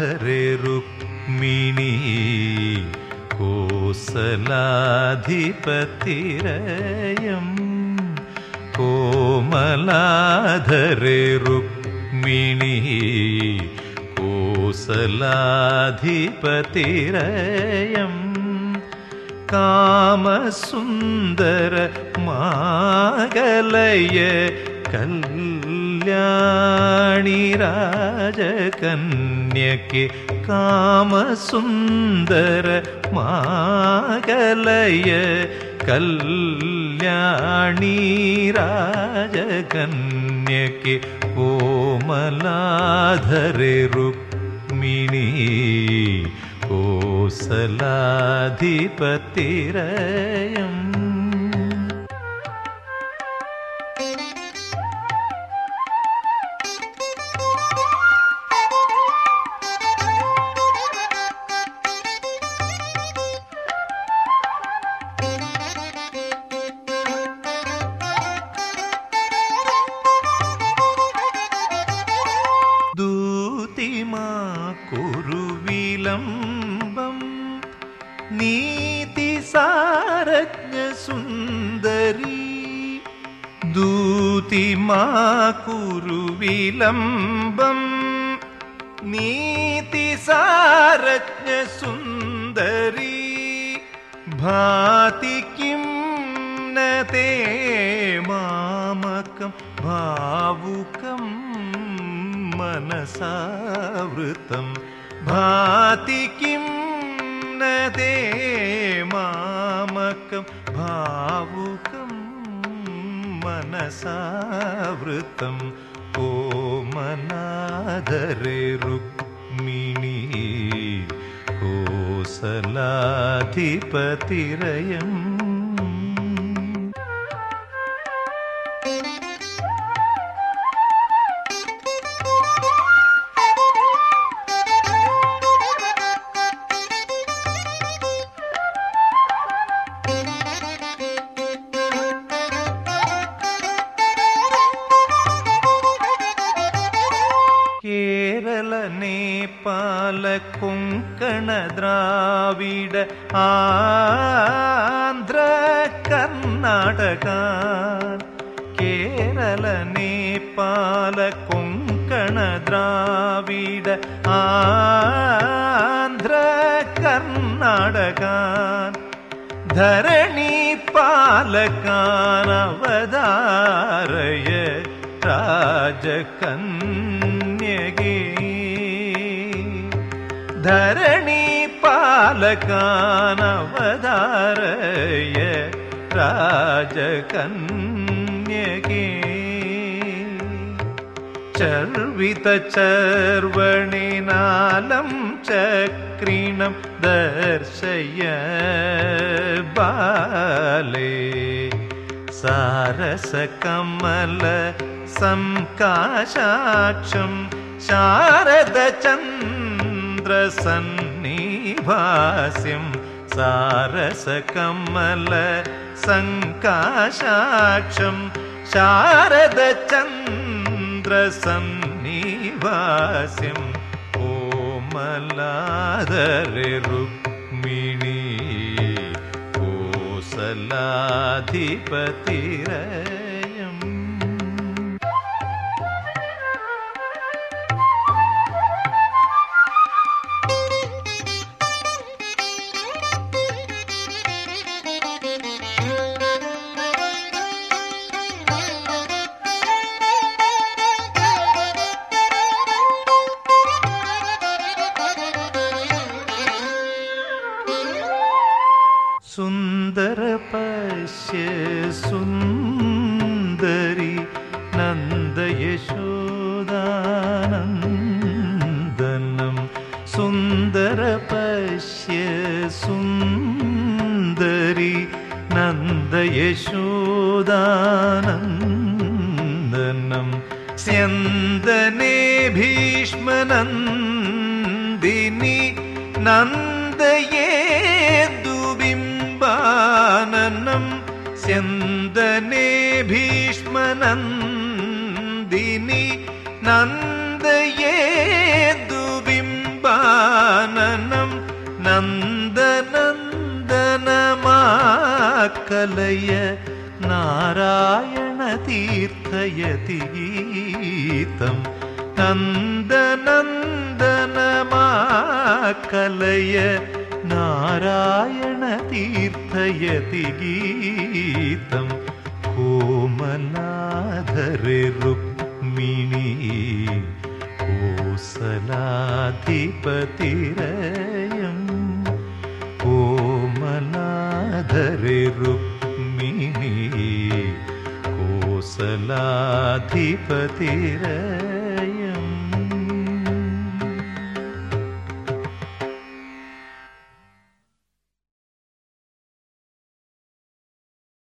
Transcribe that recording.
कोमलाधरे रुक्मिणी कोसलाधिपतिरयम् कोमलाधरे रुक्मिणी कोसलाधिपतिरयम् कामसुन्दर मागलय कल्याणि राजकन्यके कामसुन्दर मागलय कल्याणी राजकन्यके कोमलाधरे रुक्मिणी कोसलाधिपतिरयम् नीतिसारज्ञसुन्दरी दूतिमा कुरु विलम्बम् नीतिसारज्ञसुन्दरी भाति किं न ते मामकं भावुकम् मनसावृतं भाति किं न ते मामकं भावुकं मनसावृतं कोमलाधरे रुक्मिणी कोसलाधिपतिरयम् നേപ്പാള കൊങ്കണ ദ്രാവിഡ ആന്ധ്ര കർണാടക കേരള നേപ്പാള കൊങ്കണ ദ്രാവിഡ ആന്ധ്ര കർണാടക ധരണി പാലകാൻ അവതാരയ രാജകന്യകേ धरणिपालकानवधारय राजकन्यके चर्वितचर्वणिनालं च दर्शय बाले सारसकमल संकाशाक्षं शारदचन्द्र न्द्रन्निभासिं सारसकमल सङ्काशाक्षं शारदचन्द्रसन्निभासिं कोमलादरि रुक्मिणी कोसलाधिपतिर सुन्दर पश्य सुन्दरि नन्दयशोदानन्दनं सुन्दर पश्य सुन्दरि नन्दयशोदानन्दनं स्यन्दने भीष्मनन्दिनि नन्द भीष्मनन्दिनि नन्दये दुबिम्बाननं नन्दनन्दनमाकलय नारायणतीर्थयति गीतं नन्दनन्दनमाकलय नारायणतीर्थयति गीतम् कोमलाधरे रुक्मिणी कोसलाधिपतिरयम् कोमलाधरे रुक्मिणी कोसलाधिपतिरयम्